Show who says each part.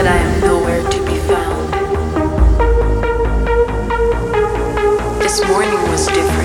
Speaker 1: but I am nowhere to be found. This morning was different.